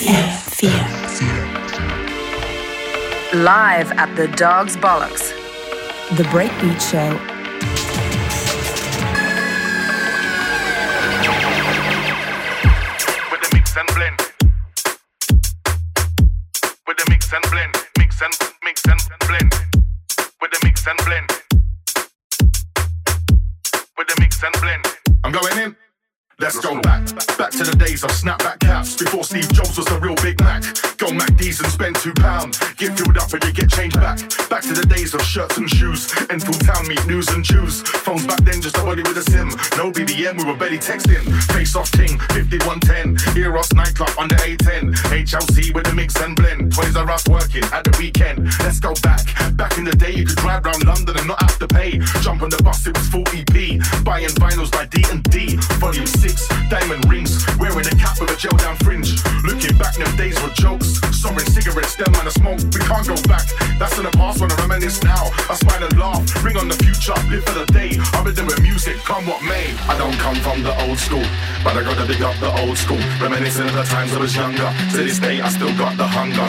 Fear. fear. Live at the Dog's Bollocks. The Breakbeat Show. With the mix and blend. With the mix and blend. Mix and mix and blend. With the mix and blend. With the mix and blend. I'm going in. Let's go back, back to the days of snapback caps before Steve Jobs was the real Big Mac. Go MacD's and spend two pound. Get filled up and you get change back. Back to the days of shirts and shoes. Enfield Town meet news and Jews. Phones back then just a body with a SIM. No BBM, we were barely texting. Face off ting, 5110. Eros nightclub under A10. HLC with the mix and blend. Toys are Us working at the weekend. Let's go back, back in the day you could drive around London and not have to pay. Jump on the bus, it was full EP. Buying vinyls by D and D. Volume 6 diamond rings, wearing a cap with a gel down fringe. Looking back, them days were jokes. Soaring cigarettes, them man a smoke. We can't go back. That's in the past when I reminisce now. I smile and laugh, bring on the future, live for the day. I've been doing music, come what may. I don't come from the old school, but I gotta big up the old school. Reminiscing of the times I was younger. To this day, I still got the hunger.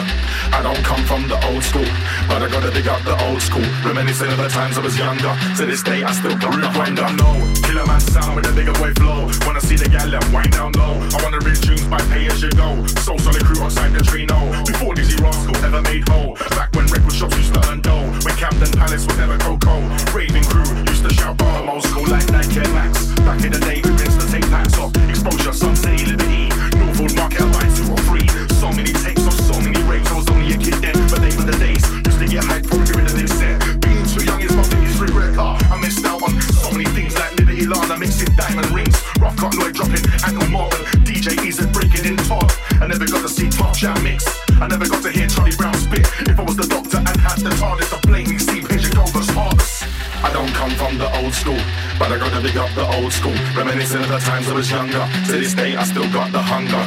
I don't come from the old school, but I gotta big up the old school. Reminiscing of the times I was younger. To this day, I still got the hunger. No, killer man sound with a bigger boy flow. Wanna see the gal them wind down low. I wanna read tunes by pay as you go. So solid crew outside the tree, no. Before Dizzee Rascal ever made whole. Back when record shops used to earn dough. When Camden Palace was never KOKO. Raving crew used to shout bomb. Old school like Nike Max. Back in the day, we rinsed to take packs off. Exposure, Sun City, Liberty. Northwood Market, Alliance, two or three. So many takes of so many rapes. I was only a kid then, but they were the days. Used to get hyped from hearing big up the old school. Reminiscing of the times I was younger. To this day, I still got the hunger.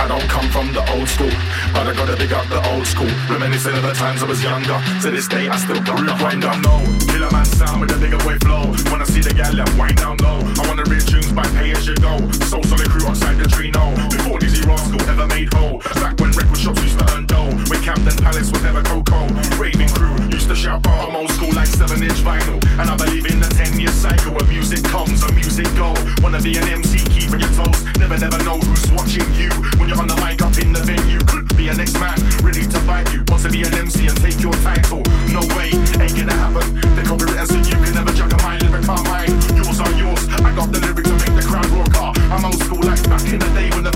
I don't come from the old school, but I gotta big up the old school. Reminiscing of the times I was younger. To this day, I still got the hunger. No, killer man sound with a bigger boy flow. Wanna see the gal that wind down low. I wanna read tunes by pay as you go. So solid crew outside the tree, no. Before Dizzee Rascal ever made whole. Back when record shops used to earn dough. When Camden Palace was never KOKO. Raving crew used to shout, oh, I'm old school like 7 inch vinyl. And I believe in the 10 year cycle where music comes and music go. Wanna be an MC, keeping your toes. Never, never know who's watching you. When you're on the mic up in the venue, be a next man ready to fight you. Wants to be an MC and take your title. No way, ain't gonna happen. They copywritten so you can never juggle my lyric are mine. Yours are yours. I got the lyrics to make the crowd rock. I'm old school like back in the day when the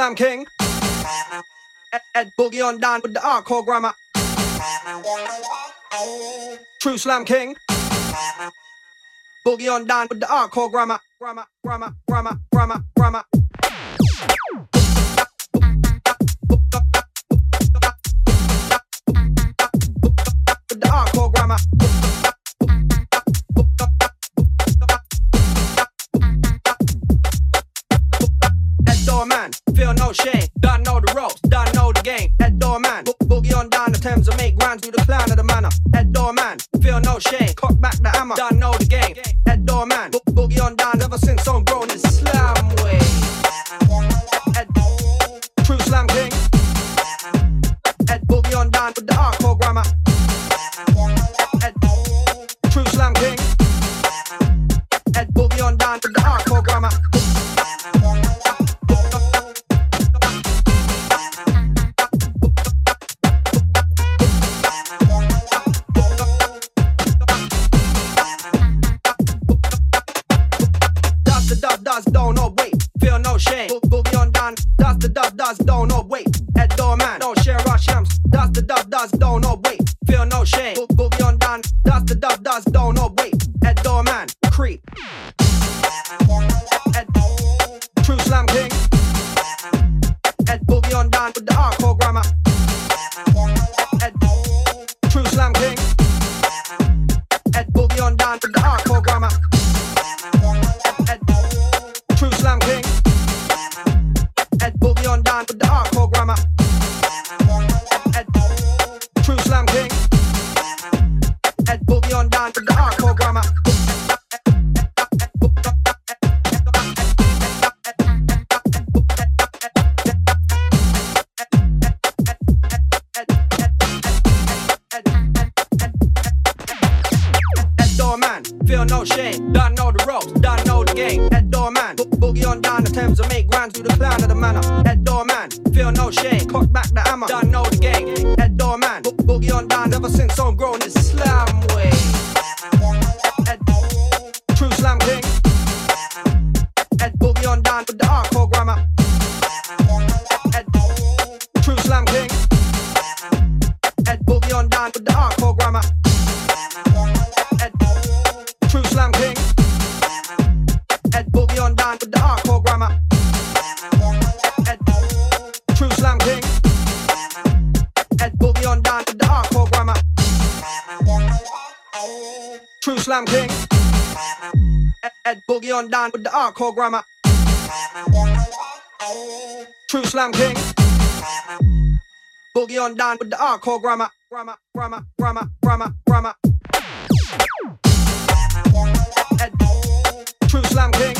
Slam King. Ed, Boogie on down with the hardcore grammar. True Slam King. Boogie on down with the hardcore grammar. Grammar, grammar, grammar, grammar, grammar. Shame. Done know the ropes, done know the game. That door man, bo- boogie on down the Thames and make grinds through the clown of the manor. That door man, feel no shame. no shame. Don't know the ropes, don't know the game. Head doorman, bo- boogie on down the Thames and make grand to the plan of the manor. Head doorman, feel no shame. Cock back the hammer, don't know the game. Head doorman, bo- boogie on down. Ever since I'm grown, it's Islam. hardcore grammar. True slam king. Boogie on down with the hardcore grammar. Grammar, grammar, grammar, grammar, grammar. True slam king.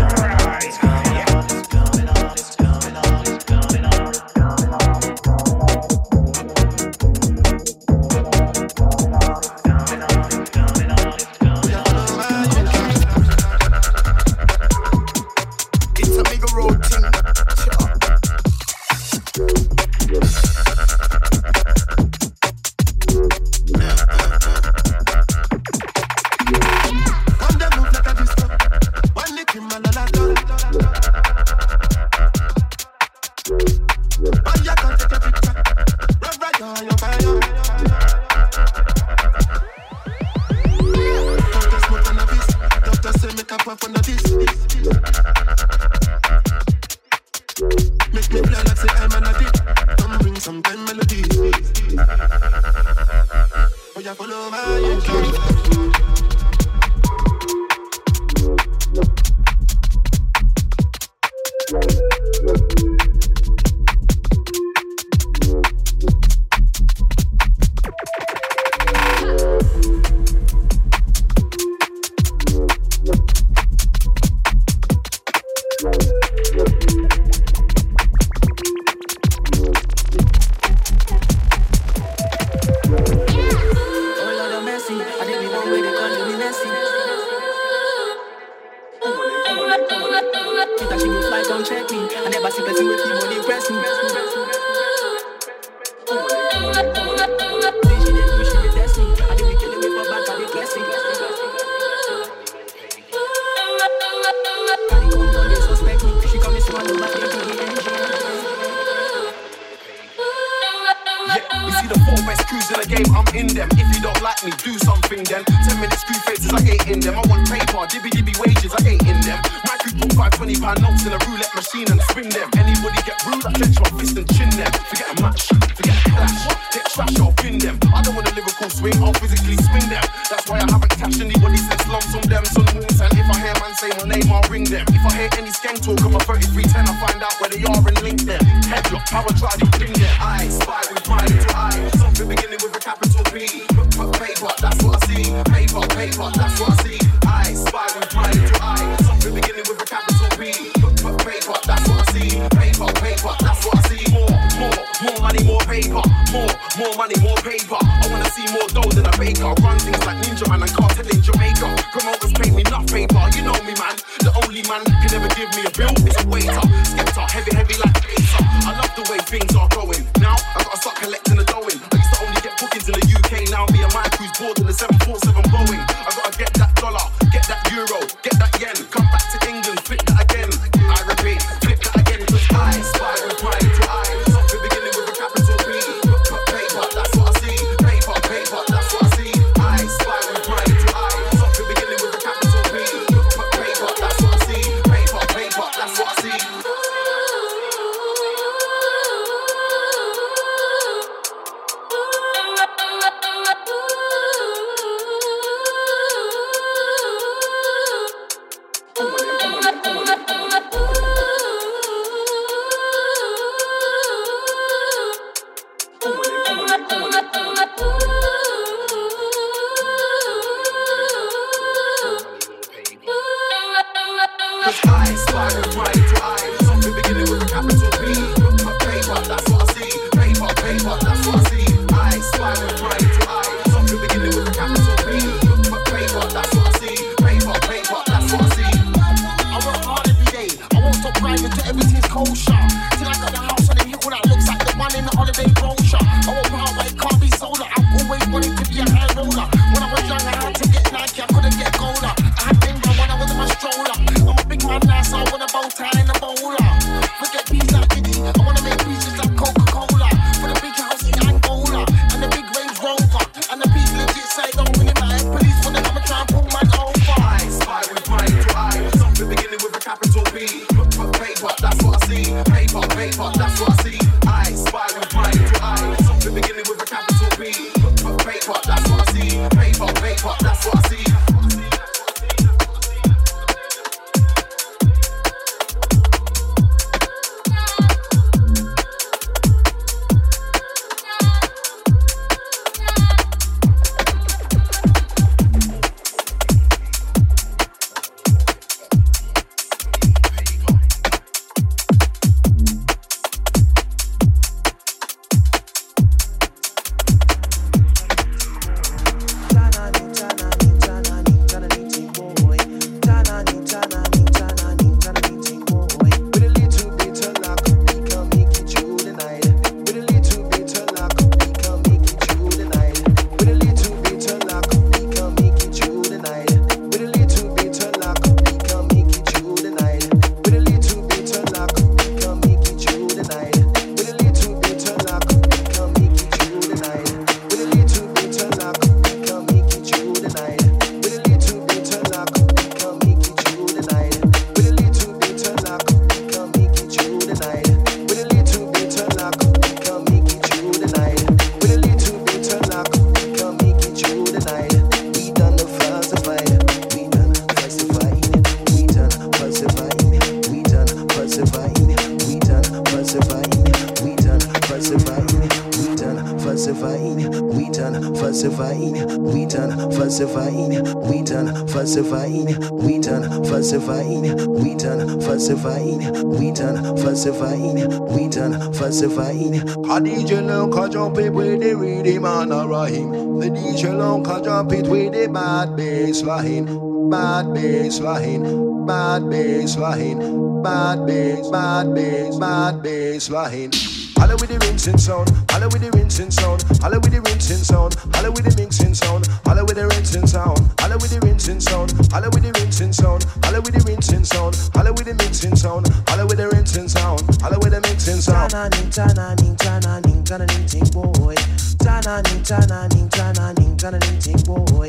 Bad bass line, bad bass, bad bass, bad bass line. Holla with the rinsing sound, holla with the rinsing sound, holla with the rinsing sound, holla with the mixing sound, holla with the rinsing sound, holla with the rinsing sound, holla with the rinsing sound, holla with the rinsing sound, holla with the mixing sound, holla with the rinsing sound, holla with the mixing sound. Tana ning tana ning tana ning tana ning ting boy. Tana ning tana ning tana ning tana ning ting boy.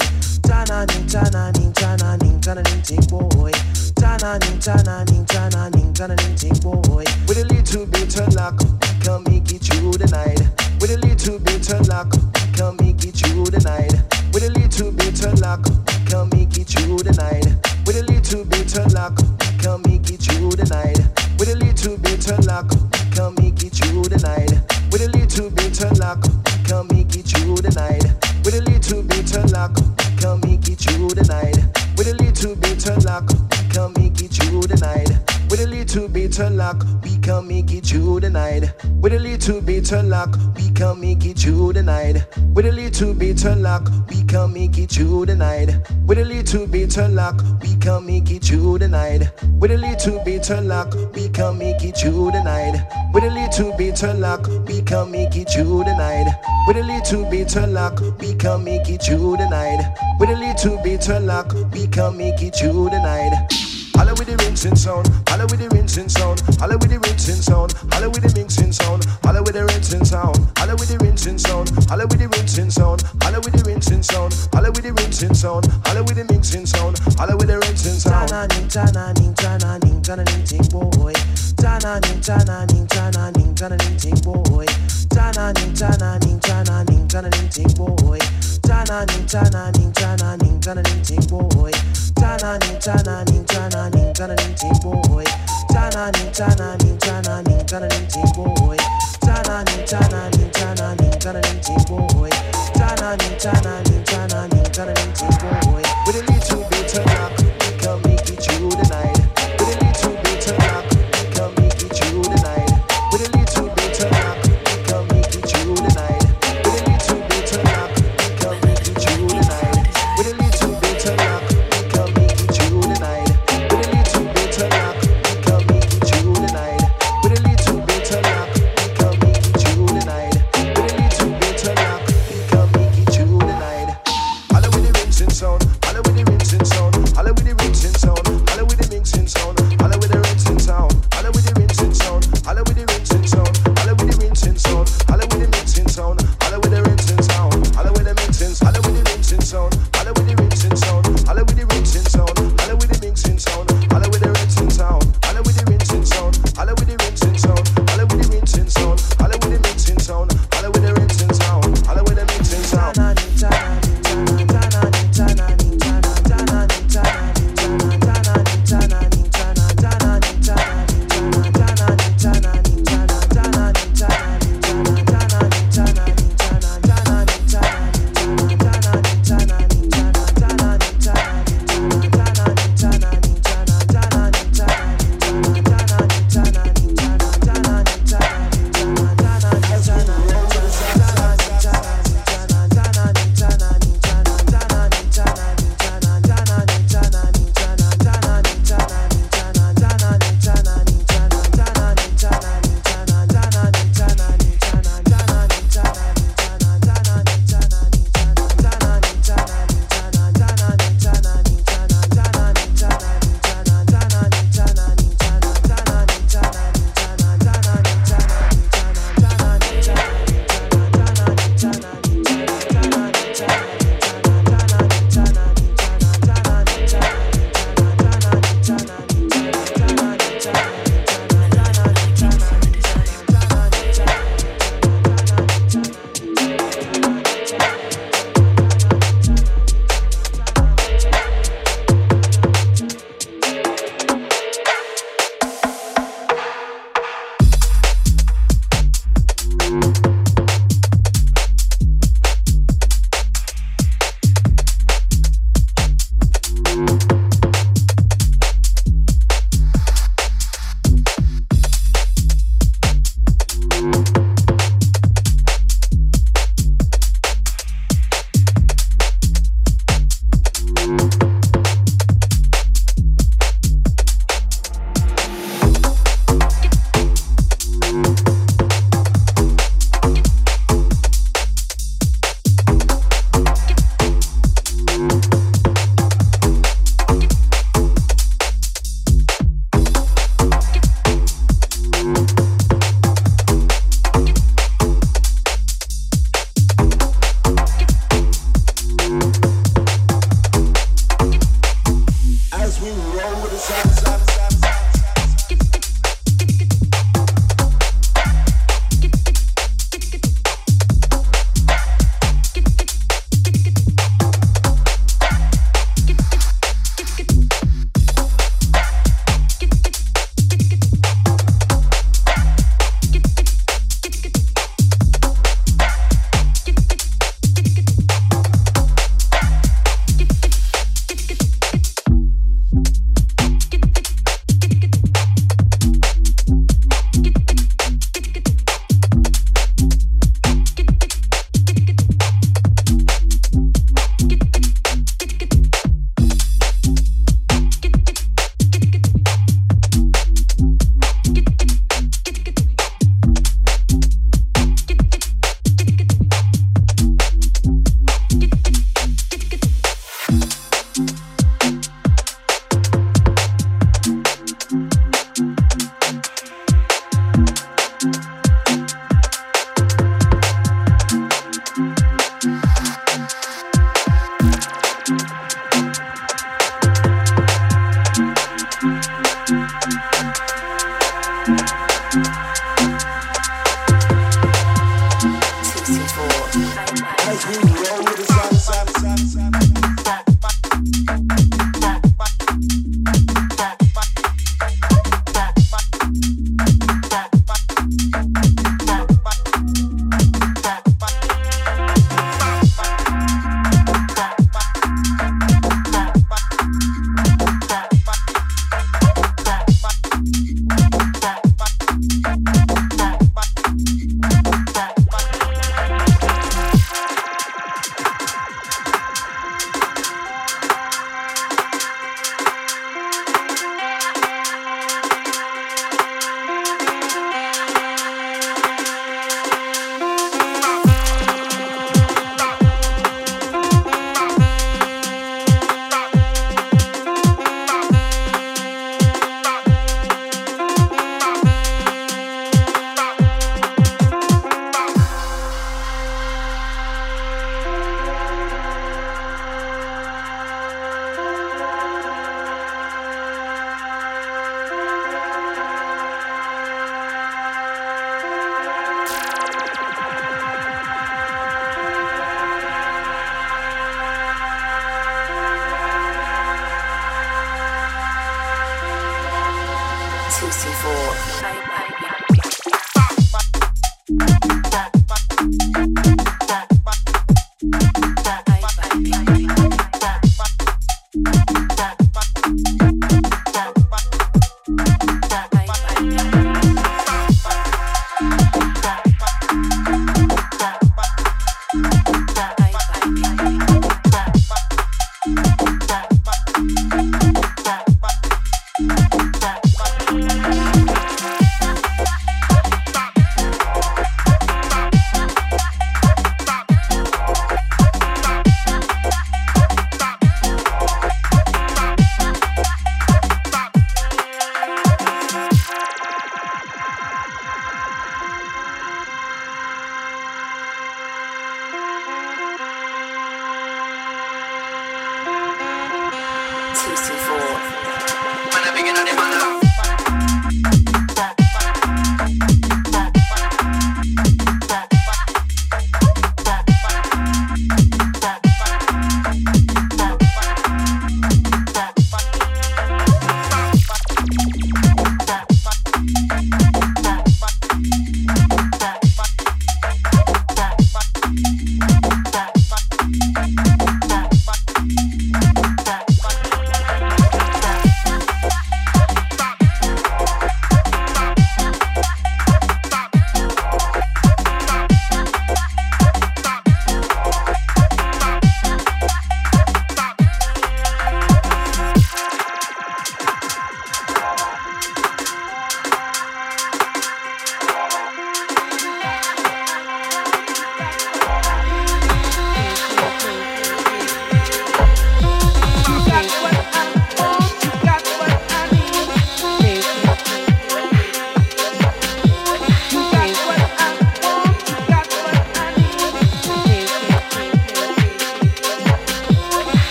Tana ning tana ning tana ning tana ning boy. Tana ning tana ning tana ning tana ning boy. With a little bit of luck, come make it through the night. With a little bit of luck, come make it through the. With a little bit of luck, come make it through the. With a little bit of luck, come make it through the. With a little bit of luck, come make it through the. With a little bit of luck, come make it through the. With a little bit of luck, come make it through the night. With a little bit of luck, come make it through the night. With a little bit of luck, we can make it through the night. With a little bit of luck, we can make it through the night. With a little bit of luck, we can make it through the night. With a little bit of luck, we can make it through the night. With a little bit of luck, we can make it through the night. With a little bit of luck, we can make it through the night. With a little bit of luck, we can make it through the night. With a little bit of luck, we can make it through the night. Holla with the rinsing sound, holla with the rinsing sound, holla with the rinsing sound, holla with the mixing sound, holla with the rinsing sound, holla with the rinsing sound, holla with the rinsing sound, holla with the rinsing sound, holla with the rinsing sound, holla with the mixing sound, holla with the rinsing sound. Tana ning tana ning tana ning tana ning ting boy. Tana ning tana ning tana ning tana ning ting boy. Tana ning tana ning tana ning tana ning ting boy. Tana ning tana ning tana ning tana ning ting boy. Tana ning tana ning tana ning tana ning ting boy. Tana ning tana ning tana ning tana ning ting boy. Tana ning tana ning tana ning tana ning ting boy. With a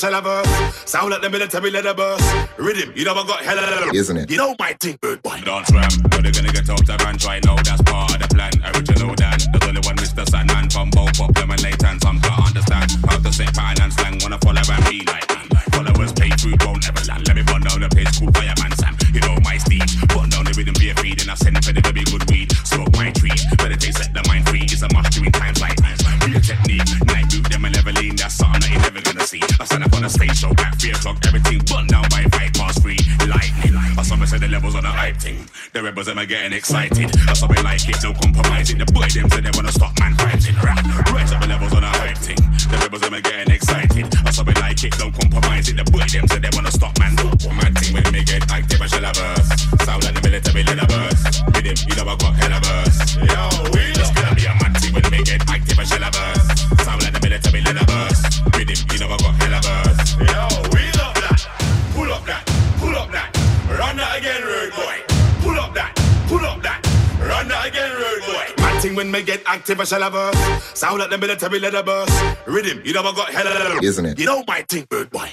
get active. I verse. Sound like the military leather verse. Rhythm, you know I got hella. Isn't it? You know my thing, rude boy. Dance ram. Know they're gonna get out of hand right now. That's part of the plan. Original Dan. There's only one Mr. Sandman from both of them and late and some can't understand how to say pattern and slang. Wanna follow and be like The rebels them are getting excited. That's how we like it. No compromising. The boy them say they wanna stop man fighting. Right, right up the levels on the hype thing. The rebels them are getting excited. That's how we like it. No compromising. The boy them say they wanna stop man. Mad thing when me get active. I shall have verse. Sound like the military leather verse. With him, you know I got hella verse. Yo, when me get active, I shall have verse. Sound like the military leather verse. Rhythm, you I got hella. Isn't it? You know my thing, rude boy.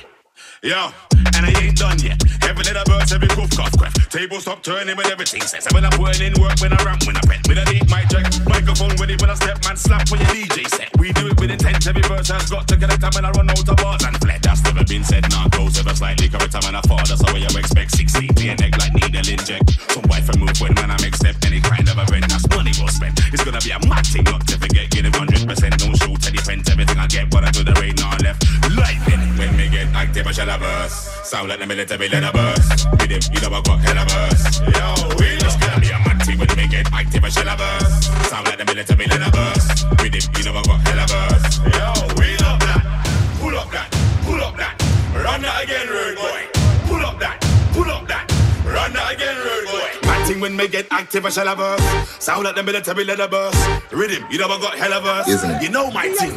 Yo, and I ain't done yet. Every little burst, every goof, cough, quaff. Table stop turning when everything says. When I'm putting in work, when I ramp, when I pen. When I need my check, microphone ready when I step, man, slap when your DJ set. We do it with intent, every verse has got to connect. And when I run out of bars and fled, that's never been said. Now goes ever slightly correct. Time and I'm a father, so what you expect? 16 to your neck like needle inject. Some wife and move when man I make step. Any kind of event, that's money well spent. It's gonna be a mad thing, not to forget. Get it 100%, don't shoot any pence. Everything I get, but I do the rain now left. Lightning, when me get active, I shall have verse. Sound like the military leather burst. With him, you know I got hella verse. Yo, we just gonna be a mad thing when me get active, I shall have verse. Sound like the military leather burst. With him, you know I got hella verse. Yo, we love that. Pull up that. Pull up that. Run that again, rude boy. Pull up that. Pull up that. Run that again, rude boy. Mad thing when me get active, I shall have verse. Sound like the military leather burst. Rhythm, you know I got hella verse. Isn't it? You know my thing,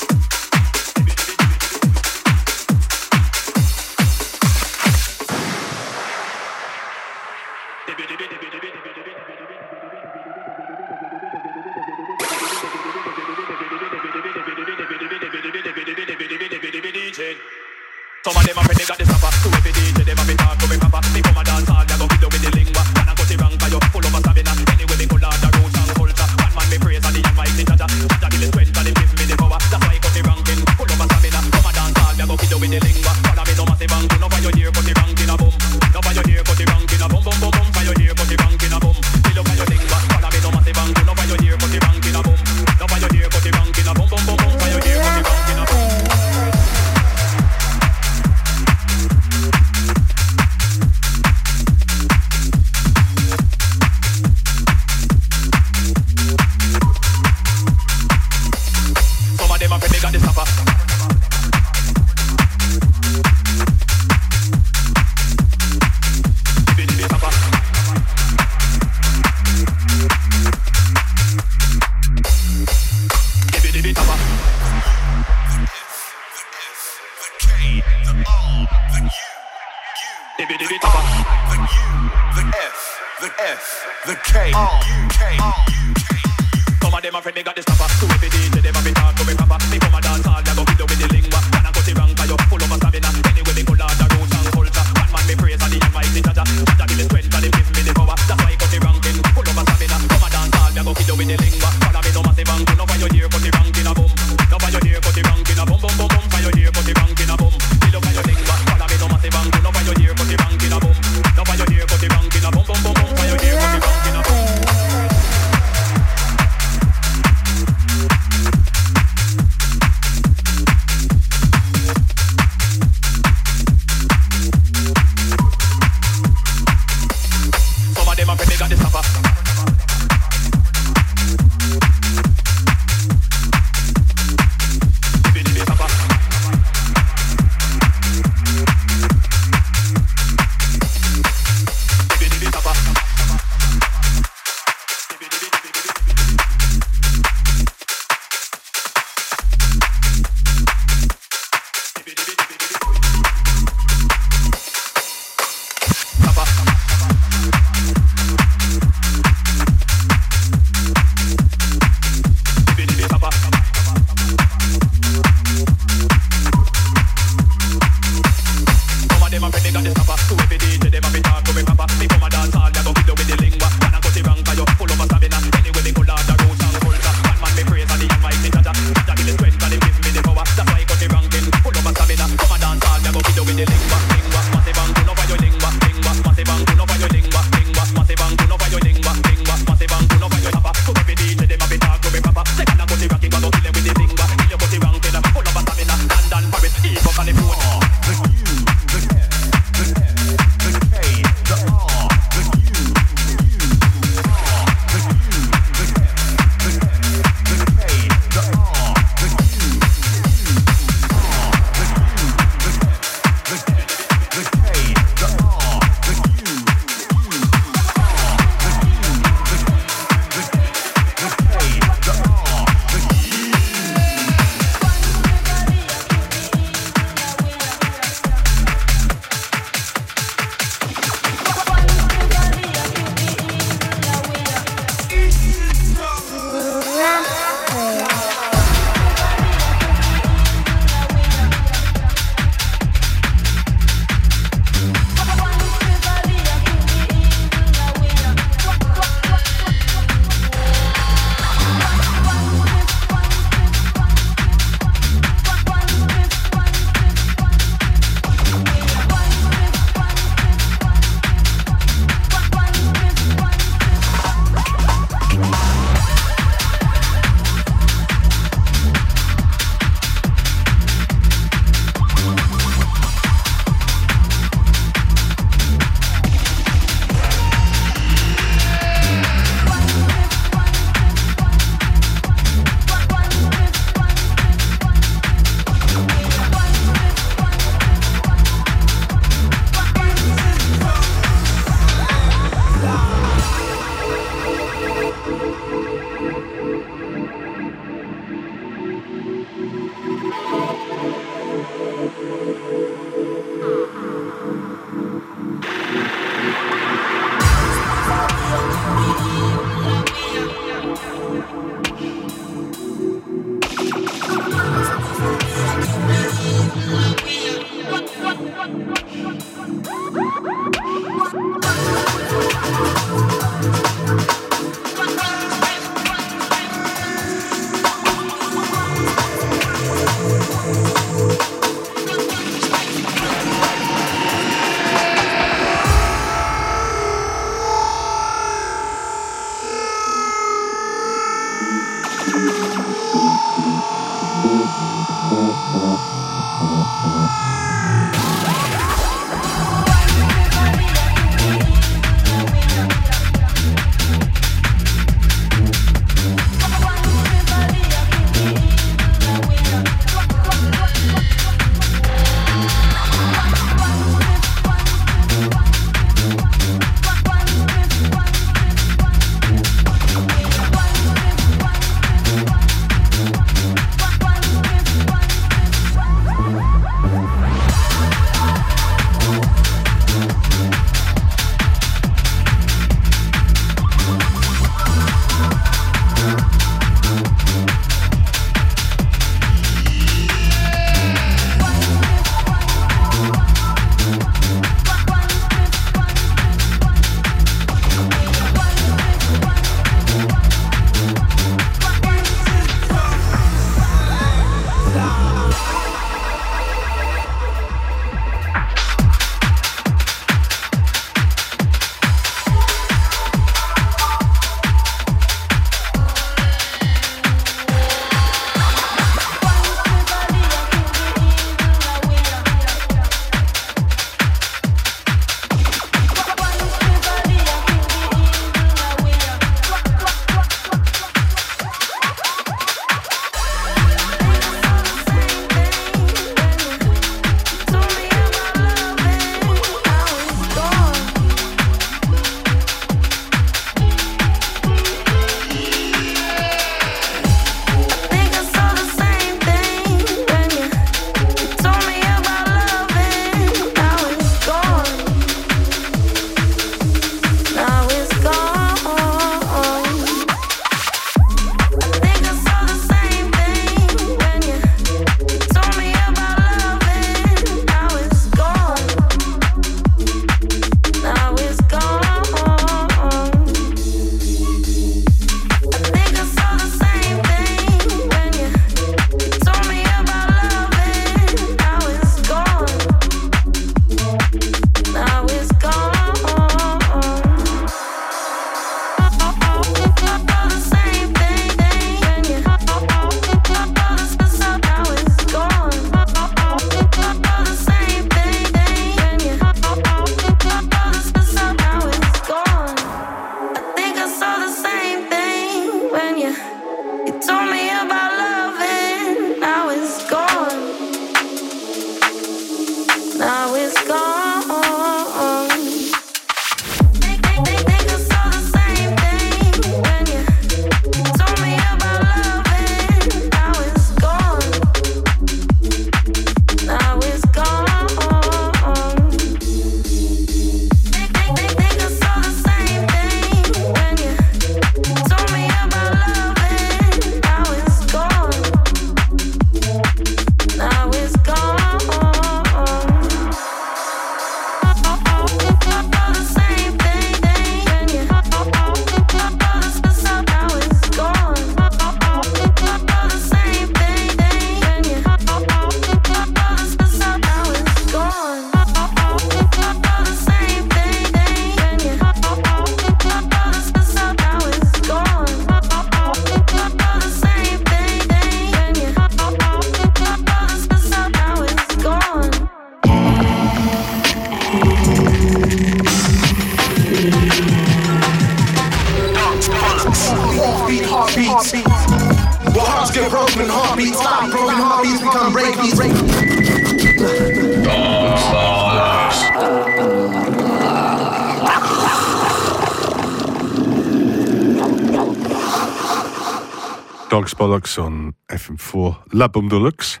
La Deluxe.